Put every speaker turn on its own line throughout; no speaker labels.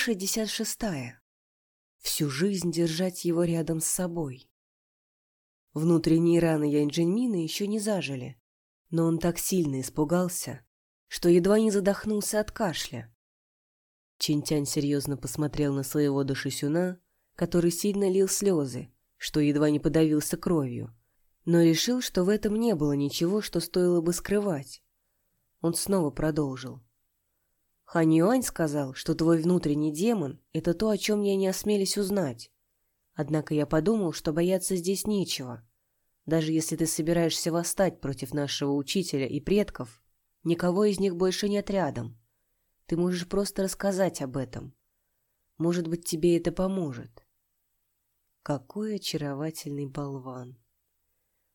Глава 66. Всю жизнь держать его рядом с собой. Внутренние раны Янь-Джиньмина еще не зажили, но он так сильно испугался, что едва не задохнулся от кашля. Чинтянь серьезно посмотрел на своего Дашисюна, который сильно лил слезы, что едва не подавился кровью, но решил, что в этом не было ничего, что стоило бы скрывать. Он снова продолжил. Хан Юань сказал, что твой внутренний демон — это то, о чем я не осмелись узнать. Однако я подумал, что бояться здесь нечего. Даже если ты собираешься восстать против нашего учителя и предков, никого из них больше нет рядом. Ты можешь просто рассказать об этом. Может быть, тебе это поможет. Какой очаровательный болван!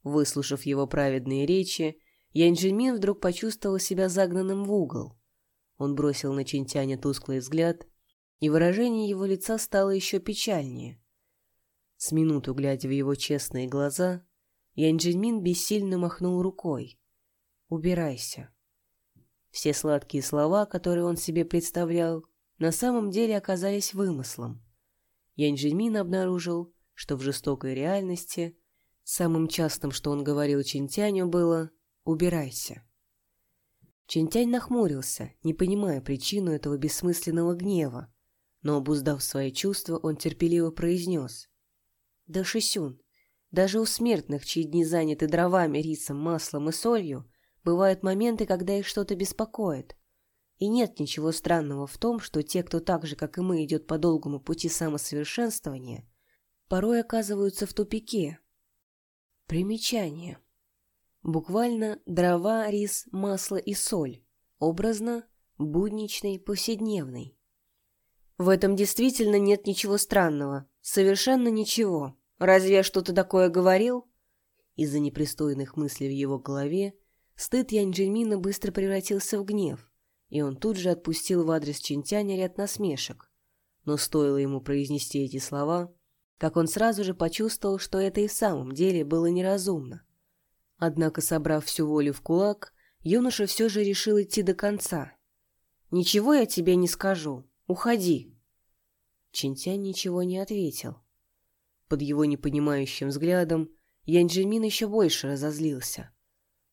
Выслушав его праведные речи, Янь Джиньмин вдруг почувствовал себя загнанным в угол. Он бросил на Чинтяня тусклый взгляд, и выражение его лица стало еще печальнее. С минуту глядя в его честные глаза, Янь Джиньмин бессильно махнул рукой. «Убирайся». Все сладкие слова, которые он себе представлял, на самом деле оказались вымыслом. Янь Джиньмин обнаружил, что в жестокой реальности самым частым, что он говорил Чинтяню, было «убирайся». Чинтянь нахмурился, не понимая причину этого бессмысленного гнева, но, обуздав свои чувства, он терпеливо произнес. «Да, Шисюн, даже у смертных, чьи дни заняты дровами, рисом, маслом и солью, бывают моменты, когда их что-то беспокоит. И нет ничего странного в том, что те, кто так же, как и мы, идет по долгому пути самосовершенствования, порой оказываются в тупике. Примечание. Буквально дрова, рис, масло и соль. Образно будничный, повседневный. В этом действительно нет ничего странного. Совершенно ничего. Разве я что-то такое говорил? Из-за непристойных мыслей в его голове стыд Янь Джельмина быстро превратился в гнев, и он тут же отпустил в адрес Чинтяня ряд насмешек. Но стоило ему произнести эти слова, как он сразу же почувствовал, что это и в самом деле было неразумно. Однако, собрав всю волю в кулак, юноша все же решил идти до конца. «Ничего я тебе не скажу. Уходи!» Чинтянь ничего не ответил. Под его непонимающим взглядом Янджимин еще больше разозлился.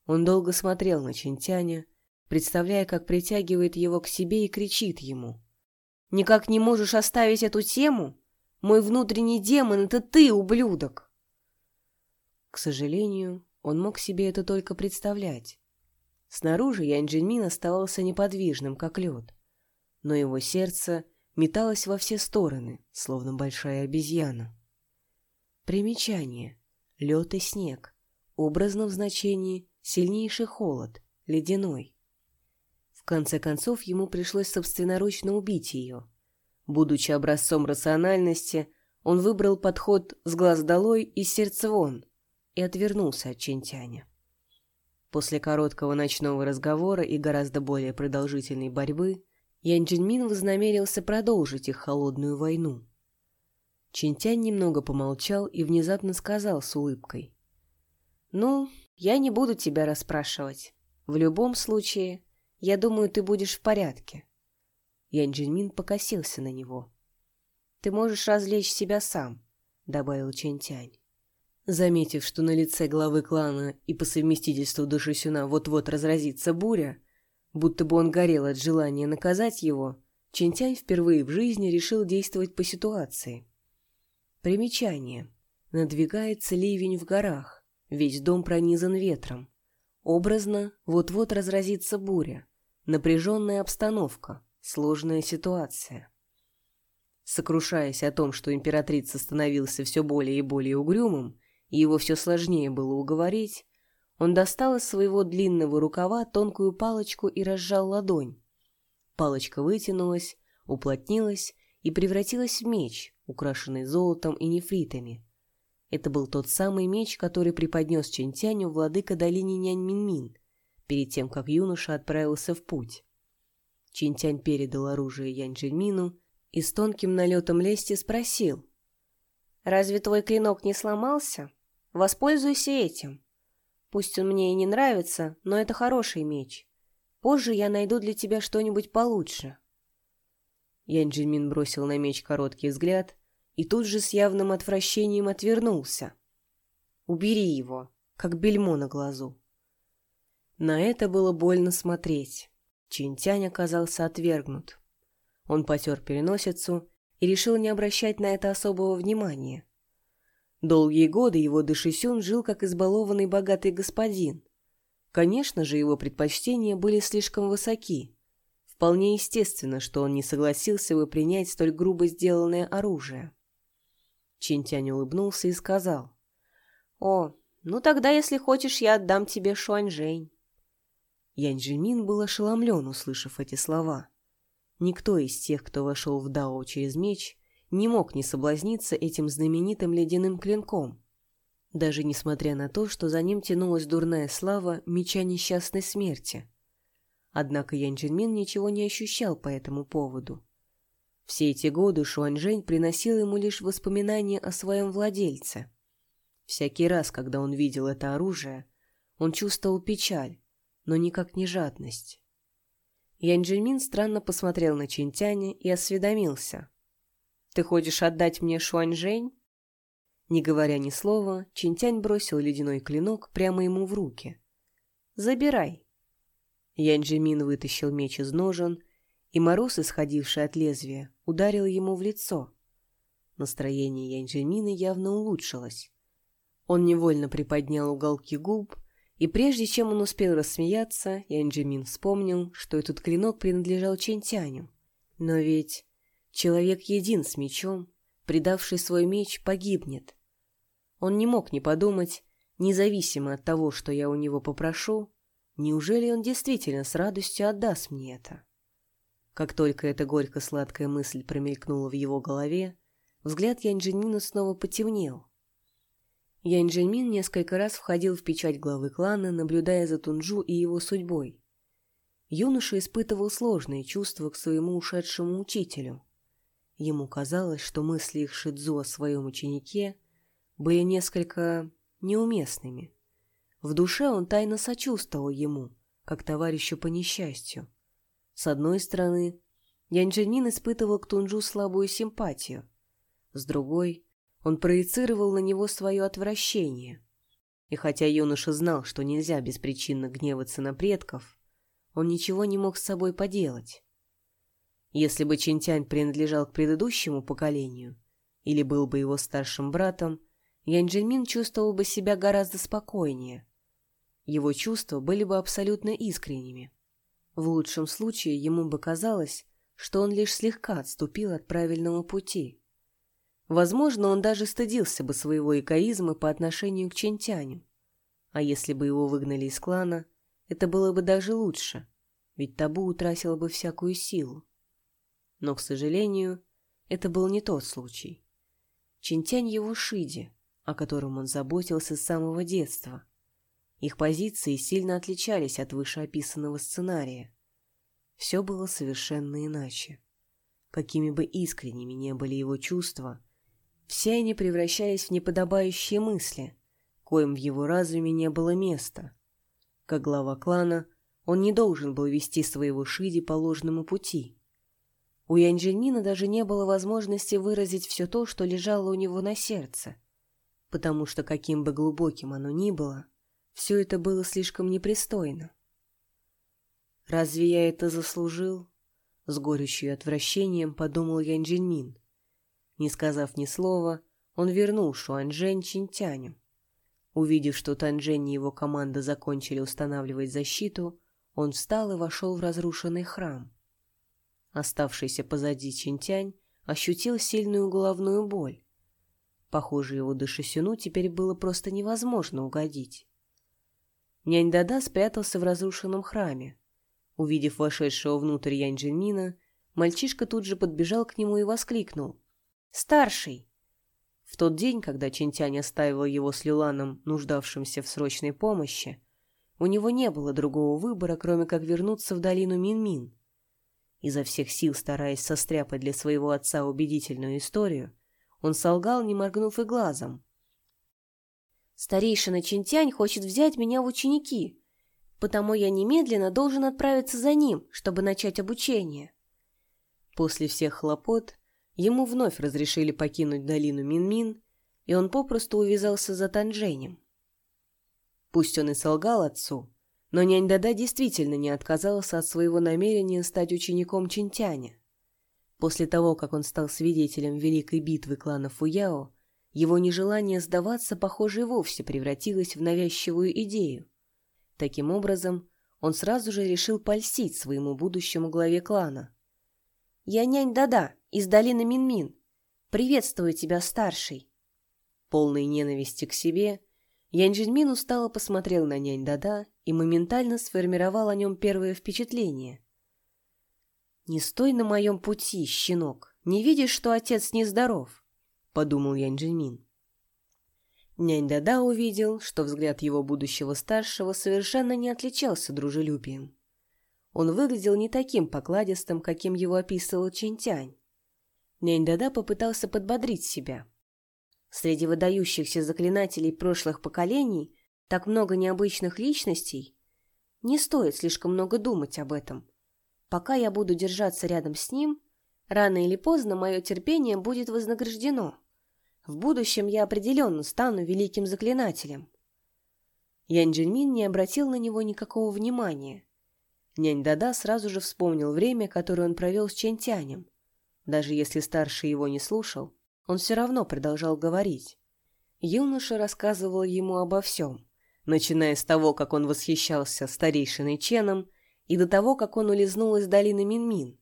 Он долго смотрел на Чинтяня, представляя, как притягивает его к себе и кричит ему. «Никак не можешь оставить эту тему? Мой внутренний демон — это ты, ублюдок!» К сожалению, он мог себе это только представлять. Снаружи Янь Джинмин оставался неподвижным, как лед. Но его сердце металось во все стороны, словно большая обезьяна. Примечание. Лед и снег. Образно в значении сильнейший холод, ледяной. В конце концов, ему пришлось собственноручно убить ее. Будучи образцом рациональности, он выбрал подход с глаз долой и сердце вон — и отвернулся от Чентяня. После короткого ночного разговора и гораздо более продолжительной борьбы Ян Джинмин вознамерился продолжить их холодную войну. Чинтянь немного помолчал и внезапно сказал с улыбкой. «Ну, я не буду тебя расспрашивать. В любом случае, я думаю, ты будешь в порядке». Ян Джинмин покосился на него. «Ты можешь развлечь себя сам», — добавил Чинтянь. Заметив, что на лице главы клана и по совместительству Душисюна вот-вот разразится буря, будто бы он горел от желания наказать его, Чинтянь впервые в жизни решил действовать по ситуации. Примечание. Надвигается ливень в горах, весь дом пронизан ветром. Образно, вот-вот разразится буря. Напряженная обстановка, сложная ситуация. Сокрушаясь о том, что императрица становился все более и более угрюмым, его все сложнее было уговорить, он достал из своего длинного рукава тонкую палочку и разжал ладонь. Палочка вытянулась, уплотнилась и превратилась в меч, украшенный золотом и нефритами. Это был тот самый меч, который преподнес Чентяню владыка долины Нянь-Минмин, перед тем, как юноша отправился в путь. Чинтянь передал оружие Янь Джиньмину и с тонким налетом лести спросил. «Разве твой клинок не сломался?» Воспользуйся этим. Пусть он мне и не нравится, но это хороший меч. Позже я найду для тебя что-нибудь получше. Янь Джимин бросил на меч короткий взгляд и тут же с явным отвращением отвернулся. «Убери его, как бельмо на глазу». На это было больно смотреть. Чинтянь оказался отвергнут. Он потер переносицу и решил не обращать на это особого внимания. Долгие годы его Дашисюн жил как избалованный богатый господин. Конечно же, его предпочтения были слишком высоки. Вполне естественно, что он не согласился бы принять столь грубо сделанное оружие. Чинтянь улыбнулся и сказал. «О, ну тогда, если хочешь, я отдам тебе Шуаньжэнь». Янь Жимин был ошеломлен, услышав эти слова. Никто из тех, кто вошел в Дао через меч, не мог не соблазниться этим знаменитым ледяным клинком, даже несмотря на то, что за ним тянулась дурная слава меча несчастной смерти. Однако Ян Джинмин ничего не ощущал по этому поводу. Все эти годы Шуаньжэнь приносил ему лишь воспоминания о своем владельце. Всякий раз, когда он видел это оружие, он чувствовал печаль, но никак не жадность. Ян Джинмин странно посмотрел на Чинтяня и осведомился. Ты хочешь отдать мне Шуаньжэнь?» Не говоря ни слова, Чинтянь бросил ледяной клинок прямо ему в руки. «Забирай». Янь Джимин вытащил меч из ножен, и мороз, исходивший от лезвия, ударил ему в лицо. Настроение Янь Джимина явно улучшилось. Он невольно приподнял уголки губ, и прежде чем он успел рассмеяться, Янь Джимин вспомнил, что этот клинок принадлежал Чинтяню. Но ведь Человек един с мечом, предавший свой меч, погибнет. Он не мог не подумать, независимо от того, что я у него попрошу, неужели он действительно с радостью отдаст мне это? Как только эта горько-сладкая мысль промелькнула в его голове, взгляд Янджинина снова потемнел. Янджинмин несколько раз входил в печать главы клана, наблюдая за Тунджу и его судьбой. Юноша испытывал сложные чувства к своему ушедшему учителю. Ему казалось, что мысли их Шидзу о своем ученике были несколько неуместными. В душе он тайно сочувствовал ему, как товарищу по несчастью. С одной стороны, Янджинин испытывал к Тунджу слабую симпатию. С другой, он проецировал на него свое отвращение. И хотя юноша знал, что нельзя беспричинно гневаться на предков, он ничего не мог с собой поделать. Если бы Чинтянь принадлежал к предыдущему поколению или был бы его старшим братом, Янь Джинмин чувствовал бы себя гораздо спокойнее. Его чувства были бы абсолютно искренними. В лучшем случае ему бы казалось, что он лишь слегка отступил от правильного пути. Возможно, он даже стыдился бы своего эгоизма по отношению к Чинтяню. А если бы его выгнали из клана, это было бы даже лучше, ведь табу утратило бы всякую силу. Но, к сожалению, это был не тот случай. Чинтянь его Шиди, о котором он заботился с самого детства. Их позиции сильно отличались от вышеописанного сценария. Все было совершенно иначе. Какими бы искренними не были его чувства, все они превращались в неподобающие мысли, коим в его разуме не было места. Как глава клана, он не должен был вести своего Шиди по ложному пути. У Янджельмина даже не было возможности выразить все то, что лежало у него на сердце, потому что каким бы глубоким оно ни было, все это было слишком непристойно. «Разве я это заслужил?» — с горечью и отвращением подумал Янджельмин. Не сказав ни слова, он вернул Шуанжэнь Чинтяню. Увидев, что Танжэнь и его команда закончили устанавливать защиту, он встал и вошел в разрушенный храм. Оставшийся позади Чинтянь ощутил сильную головную боль. Похоже, его Дашисюну теперь было просто невозможно угодить. Нянь Дада спрятался в разрушенном храме. Увидев вошедшего внутрь Янь Джинмина, мальчишка тут же подбежал к нему и воскликнул. «Старший!» В тот день, когда Чинтянь оставил его с Люланом, нуждавшимся в срочной помощи, у него не было другого выбора, кроме как вернуться в долину Мин-Мин. Изо всех сил стараясь состряпать для своего отца убедительную историю, он солгал, не моргнув и глазом. «Старейшина Чинтянь хочет взять меня в ученики, потому я немедленно должен отправиться за ним, чтобы начать обучение». После всех хлопот ему вновь разрешили покинуть долину Минмин, и он попросту увязался за Танженем. Пусть он и солгал отцу, но нянь Дада действительно не отказался от своего намерения стать учеником Чинтяня. После того, как он стал свидетелем великой битвы клана Фуяо, его нежелание сдаваться, похоже, и вовсе превратилось в навязчивую идею. Таким образом, он сразу же решил польстить своему будущему главе клана. «Я нянь Дада из долины Минмин. Приветствую тебя, старший!» Полной ненависти к себе, Янь Джиньмин устало посмотрел на нянь Дада и моментально сформировал о нем первое впечатление. «Не стой на моем пути, щенок, не видишь, что отец нездоров?» — подумал Янь Джиньмин. Нянь Дада увидел, что взгляд его будущего старшего совершенно не отличался дружелюбием. Он выглядел не таким покладистым, каким его описывал Чинтянь. Нянь Дада попытался подбодрить себя — Среди выдающихся заклинателей прошлых поколений так много необычных личностей. Не стоит слишком много думать об этом. Пока я буду держаться рядом с ним, рано или поздно мое терпение будет вознаграждено. В будущем я определенно стану великим заклинателем. Янь Джиньмин не обратил на него никакого внимания. Нянь Дада сразу же вспомнил время, которое он провел с Чентянем. Даже если старший его не слушал, он все равно продолжал говорить. Юноша рассказывал ему обо всем, начиная с того, как он восхищался старейшиной Ченом, и до того, как он улизнул из долины Минмин.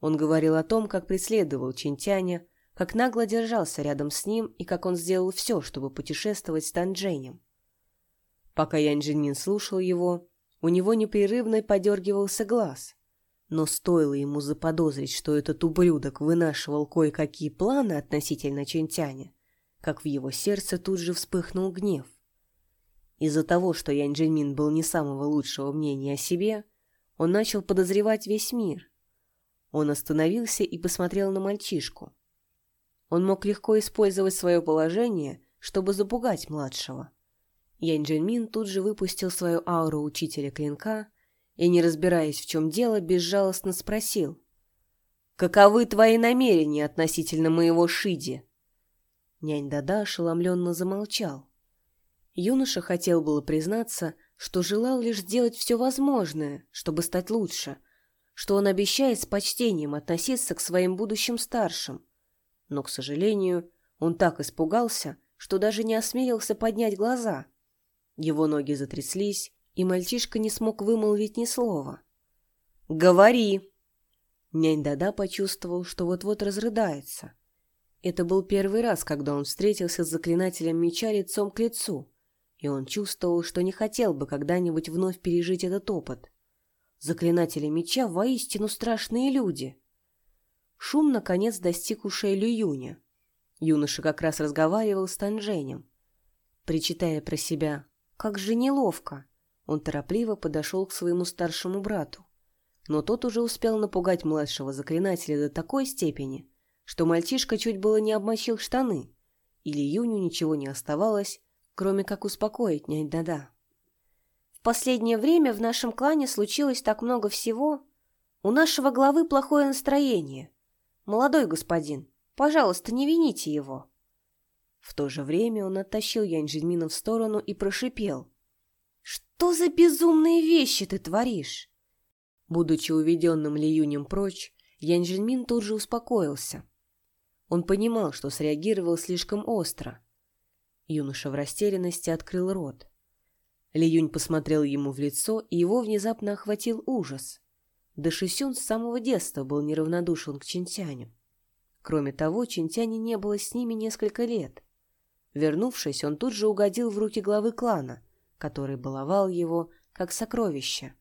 Он говорил о том, как преследовал Чинтяня, как нагло держался рядом с ним и как он сделал все, чтобы путешествовать с Тандженем. Пока Янь Джинмин слушал его, у него непрерывно подергивался глаз. Но стоило ему заподозрить, что этот ублюдок вынашивал кое-какие планы относительно Чентяня, как в его сердце тут же вспыхнул гнев. Из-за того, что Янь Джинмин был не самого лучшего мнения о себе, он начал подозревать весь мир. Он остановился и посмотрел на мальчишку. Он мог легко использовать свое положение, чтобы запугать младшего. Янь Джинмин тут же выпустил свою ауру учителя клинка и, не разбираясь, в чем дело, безжалостно спросил. «Каковы твои намерения относительно моего Шиди?» Нянь Дада ошеломленно замолчал. Юноша хотел было признаться, что желал лишь сделать все возможное, чтобы стать лучше, что он обещает с почтением относиться к своим будущим старшим. Но, к сожалению, он так испугался, что даже не осмелился поднять глаза. Его ноги затряслись, и мальчишка не смог вымолвить ни слова. «Говори!» Нянь Дада почувствовал, что вот-вот разрыдается. Это был первый раз, когда он встретился с заклинателем меча лицом к лицу, и он чувствовал, что не хотел бы когда-нибудь вновь пережить этот опыт. Заклинатели меча воистину страшные люди. Шум, наконец, достиг ушей Лююня. Юноша как раз разговаривал с Танженем, причитая про себя «Как же неловко!» Он торопливо подошел к своему старшему брату. Но тот уже успел напугать младшего заклинателя до такой степени, что мальчишка чуть было не обмочил штаны, или Юню ничего не оставалось, кроме как успокоить нянь Дада. «В последнее время в нашем клане случилось так много всего. У нашего главы плохое настроение. Молодой господин, пожалуйста, не вините его». В то же время он оттащил Янь Джиньмина в сторону и прошипел – что за безумные вещи ты творишь?» Будучи уведенным Лиюнем прочь, Ян Жинмин тут же успокоился. Он понимал, что среагировал слишком остро. Юноша в растерянности открыл рот. Ли Юнь посмотрел ему в лицо, и его внезапно охватил ужас. Да Шисюн с самого детства был неравнодушен к Чинтяню. Кроме того, Чинтяня не было с ними несколько лет. Вернувшись, он тут же угодил в руки главы клана, который баловал его как сокровище.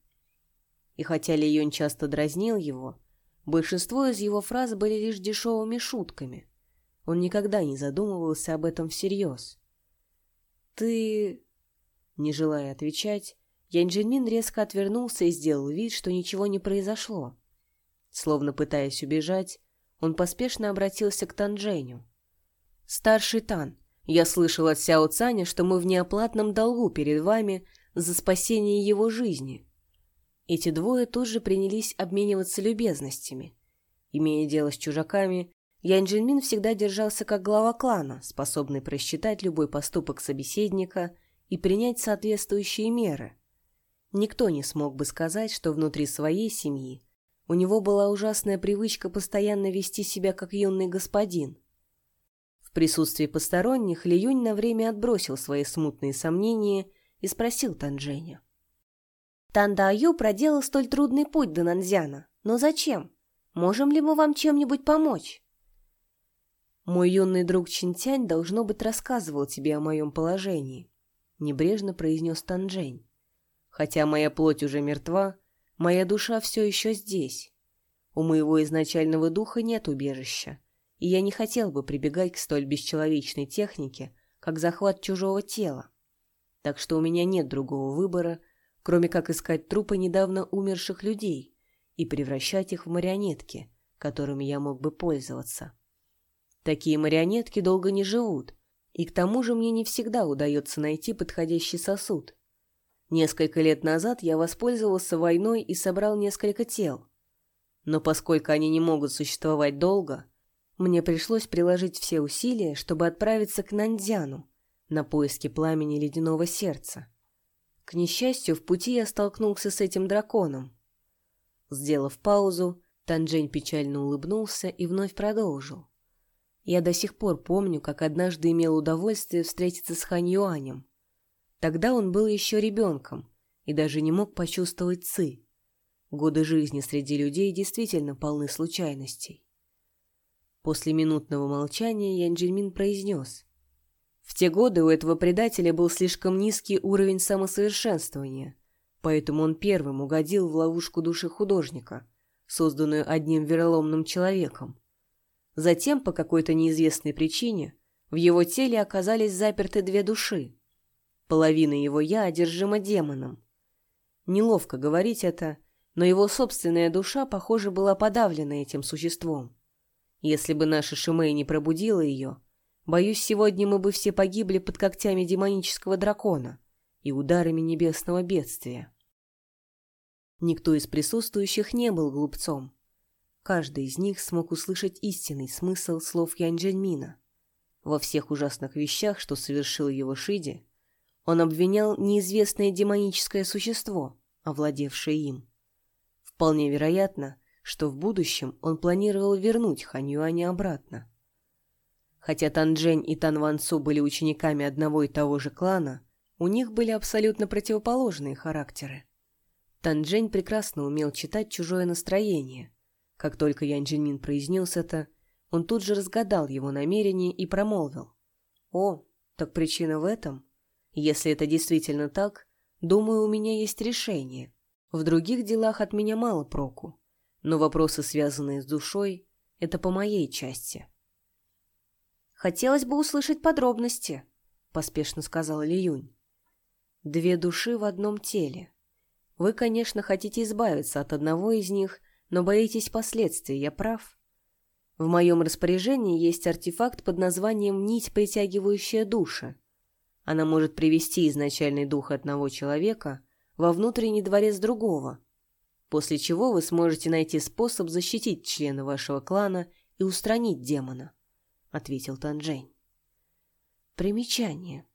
И хотя Лион часто дразнил его, большинство из его фраз были лишь дешевыми шутками. Он никогда не задумывался об этом всерьез. «Ты...» Не желая отвечать, Янджинмин резко отвернулся и сделал вид, что ничего не произошло. Словно пытаясь убежать, он поспешно обратился к Танженю. «Старший Тан, я слышал от Сяо Цаня, что мы в неоплатном долгу перед вами за спасение его жизни. Эти двое тут же принялись обмениваться любезностями. Имея дело с чужаками, Ян Джинмин всегда держался как глава клана, способный просчитать любой поступок собеседника и принять соответствующие меры. Никто не смог бы сказать, что внутри своей семьи у него была ужасная привычка постоянно вести себя как юный господин. В присутствии посторонних Ли Юнь на время отбросил свои смутные сомнения и спросил Танжэня.
Танда Аю проделал столь трудный путь до Нанзяна, но зачем? Можем ли мы вам чем-нибудь помочь?»
«Мой юный друг Чинтянь, должно быть, рассказывал тебе о моем положении», — небрежно произнес Танжень. «Хотя моя плоть уже мертва, моя душа все еще здесь. У моего изначального духа нет убежища, и я не хотел бы прибегать к столь бесчеловечной технике, как захват чужого тела. Так что у меня нет другого выбора, кроме как искать трупы недавно умерших людей, и превращать их в марионетки, которыми я мог бы пользоваться. Такие марионетки долго не живут, и к тому же мне не всегда удается найти подходящий сосуд. Несколько лет назад я воспользовался войной и собрал несколько тел. Но поскольку они не могут существовать долго, мне пришлось приложить все усилия, чтобы отправиться к Нандзяну на поиски пламени ледяного сердца. К несчастью, в пути я столкнулся с этим драконом, Сделав паузу, Танжень печально улыбнулся и вновь продолжил. Я до сих пор помню, как однажды имел удовольствие встретиться с Хань Юанем. Тогда он был еще ребенком и даже не мог почувствовать ци. Годы жизни среди людей действительно полны случайностей. После минутного молчания Ян Джельмин произнес. В те годы у этого предателя был слишком низкий уровень самосовершенствования – Поэтому он первым угодил в ловушку души художника, созданную одним вероломным человеком. Затем, по какой-то неизвестной причине, в его теле оказались заперты две души. Половина его «я» одержима демоном. Неловко говорить это, но его собственная душа, похоже, была подавлена этим существом. Если бы наша Шимей не пробудила ее, боюсь, сегодня мы бы все погибли под когтями демонического дракона и ударами небесного бедствия. Никто из присутствующих не был глупцом. Каждый из них смог услышать истинный смысл слов Янь Джельмина. Во всех ужасных вещах, что совершил его Шиди, он обвинял неизвестное демоническое существо, овладевшее им. Вполне вероятно, что в будущем он планировал вернуть Юаня обратно. Хотя Тан и Тан Ван были учениками одного и того же клана, у них были абсолютно противоположные характеры. Танжень прекрасно умел читать чужое настроение. Как только Ян Джинмин произнес это, он тут же разгадал его намерение и промолвил. «О, так причина в этом? Если это действительно так, думаю, у меня есть решение. В других делах от меня мало проку, но вопросы, связанные с душой, это по моей части».
«Хотелось бы услышать подробности», — поспешно сказал Ли Юнь.
«Две души в одном теле. Вы, конечно, хотите избавиться от одного из них, но боитесь последствий, я прав? В моем распоряжении есть артефакт под названием «Нить, притягивающая души». Она может привести изначальный дух одного человека во внутренний дворец другого, после чего вы сможете найти способ защитить члена вашего клана и устранить демона, — ответил Танжень. Примечание.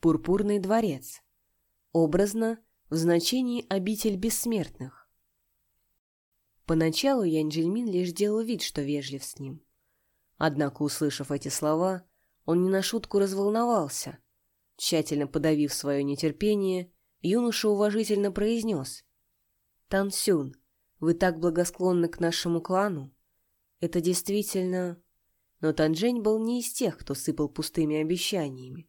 Пурпурный дворец. Образно — в значении «обитель бессмертных». Поначалу Ян Джельмин лишь делал вид, что вежлив с ним. Однако, услышав эти слова, он не на шутку разволновался. Тщательно подавив свое нетерпение, юноша уважительно произнес. «Тан Сюн, вы так благосклонны к нашему клану. Это действительно...» Но Танжень был не из тех, кто сыпал пустыми обещаниями.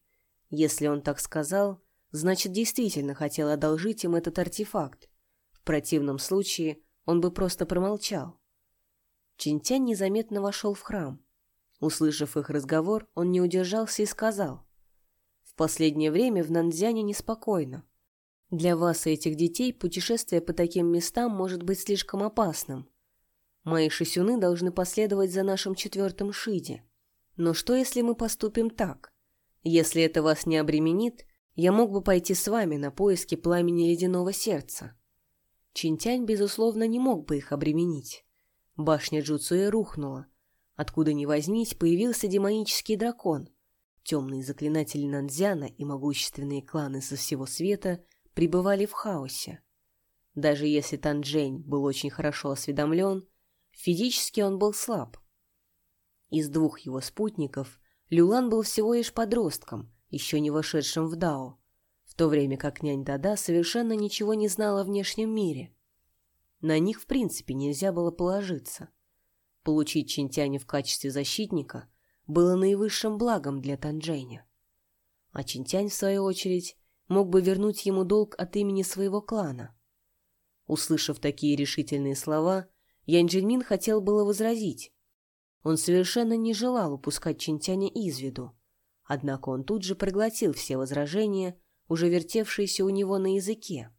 Если он так сказал, Значит, действительно хотел одолжить им этот артефакт. В противном случае он бы просто промолчал. Чинтянь незаметно вошел в храм. Услышав их разговор, он не удержался и сказал. «В последнее время в Нанзяне неспокойно. Для вас и этих детей путешествие по таким местам может быть слишком опасным. Мои шисюны должны последовать за нашим четвертым Шиди. Но что, если мы поступим так? Если это вас не обременит, я мог бы пойти с вами на поиски пламени ледяного сердца. Чинтянь, безусловно, не мог бы их обременить. Башня Джуцуэ рухнула. Откуда ни возьмись, появился демонический дракон. Темные заклинатели Нандзяна и могущественные кланы со всего света пребывали в хаосе. Даже если Танжень был очень хорошо осведомлен, физически он был слаб. Из двух его спутников Люлан был всего лишь подростком, еще не вошедшим в Дао, в то время как нянь Дада совершенно ничего не знала о внешнем мире. На них в принципе нельзя было положиться. Получить Чинтяня в качестве защитника было наивысшим благом для Танжэня. А Чинтянь, в свою очередь, мог бы вернуть ему долг от имени своего клана. Услышав такие решительные слова, Янь Джельмин хотел было возразить. Он совершенно не желал упускать Чинтяня из виду. Однако он тут же проглотил все возражения, уже вертевшиеся у него на языке.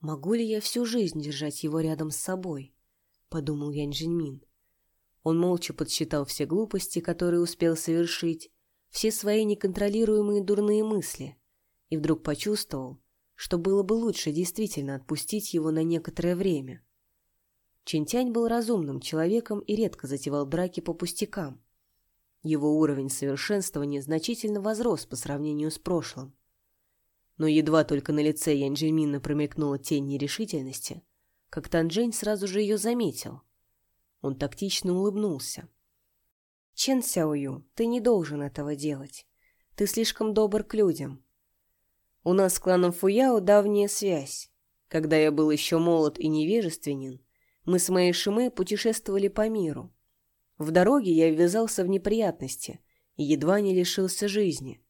«Могу ли я всю жизнь держать его рядом с собой?» — подумал Янь Жиньмин. Он молча подсчитал все глупости, которые успел совершить, все свои неконтролируемые дурные мысли, и вдруг почувствовал, что было бы лучше действительно отпустить его на некоторое время. Чинтянь был разумным человеком и редко затевал драки по пустякам. Его уровень совершенствования значительно возрос по сравнению с прошлым но едва только на лице Янджельмина промелькнула тень нерешительности, как Танжень сразу же ее заметил. Он тактично улыбнулся. «Чен Сяою, ты не должен этого делать. Ты слишком добр к людям. У нас с кланом Фуяо давняя связь. Когда я был еще молод и невежественен, мы с моей Шимэ путешествовали по миру. В дороге я ввязался в неприятности и едва не лишился жизни.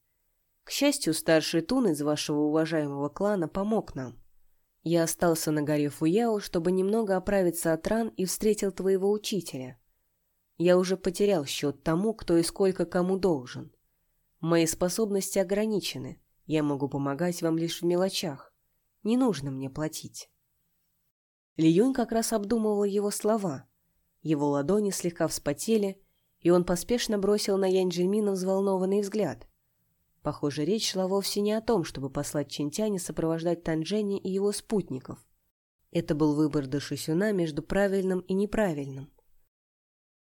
К счастью, старший Тун из вашего уважаемого клана помог нам. Я остался на горе Фуяо, чтобы немного оправиться от ран и встретил твоего учителя. Я уже потерял счет тому, кто и сколько кому должен. Мои способности ограничены. Я могу помогать вам лишь в мелочах. Не нужно мне платить. Ли Юнь как раз обдумывал его слова. Его ладони слегка вспотели, и он поспешно бросил на Янь Джимина взволнованный взгляд. Похоже, речь шла вовсе не о том, чтобы послать Чинтяне сопровождать Танжени и его спутников. Это был выбор Дашисюна между правильным и неправильным.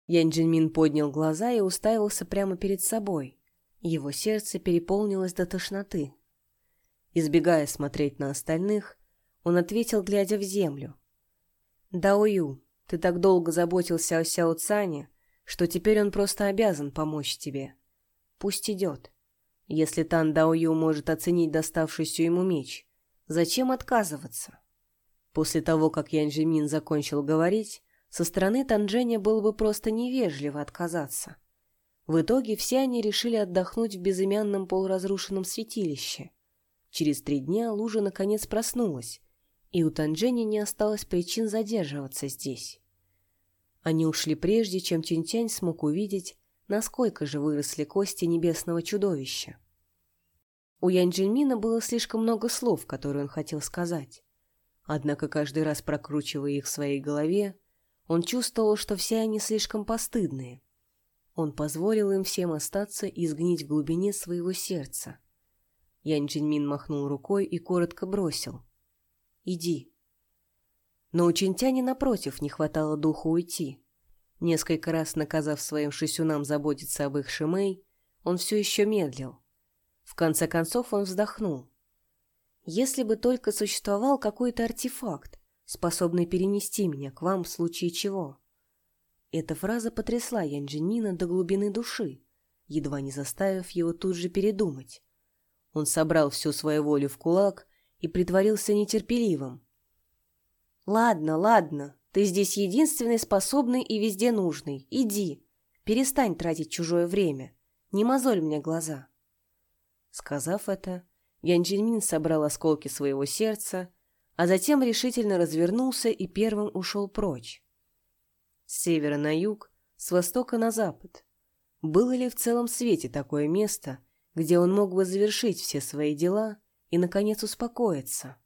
Янь Джинмин поднял глаза и уставился прямо перед собой. Его сердце переполнилось до тошноты. Избегая смотреть на остальных, он ответил, глядя в землю. «Даою, ты так долго заботился о Сяо Цане, что теперь он просто обязан помочь тебе. Пусть идет». Если Тан Даою может оценить доставшийся ему меч, зачем отказываться? После того, как Ян Жимин закончил говорить, со стороны Танжэня было бы просто невежливо отказаться. В итоге все они решили отдохнуть в безымянном полуразрушенном святилище. Через три дня лужа наконец проснулась, и у Танжэня не осталось причин задерживаться здесь. Они ушли прежде, чем Тюнтянь смог увидеть, насколько же выросли кости небесного чудовища. У Янь было слишком много слов, которые он хотел сказать. Однако каждый раз прокручивая их в своей голове, он чувствовал, что все они слишком постыдные. Он позволил им всем остаться и сгнить в глубине своего сердца. Янь Джиньмин махнул рукой и коротко бросил. «Иди». Но у Чинтяни, напротив, не хватало духу уйти. Несколько раз наказав своим шисюнам заботиться об их Шимей, он все еще медлил. В конце концов он вздохнул. «Если бы только существовал какой-то артефакт, способный перенести меня к вам в случае чего». Эта фраза потрясла Янджинина до глубины души, едва не заставив его тут же передумать. Он собрал всю свою волю в кулак и притворился нетерпеливым. «Ладно, ладно, ты здесь единственный способный и везде нужный. Иди. Перестань тратить чужое время. Не мозоль мне глаза». Сказав это, Ян Джельмин собрал осколки своего сердца, а затем решительно развернулся и первым ушел прочь. С севера на юг, с востока на запад. Было ли в целом свете такое место, где он мог бы завершить все свои дела и, наконец, успокоиться?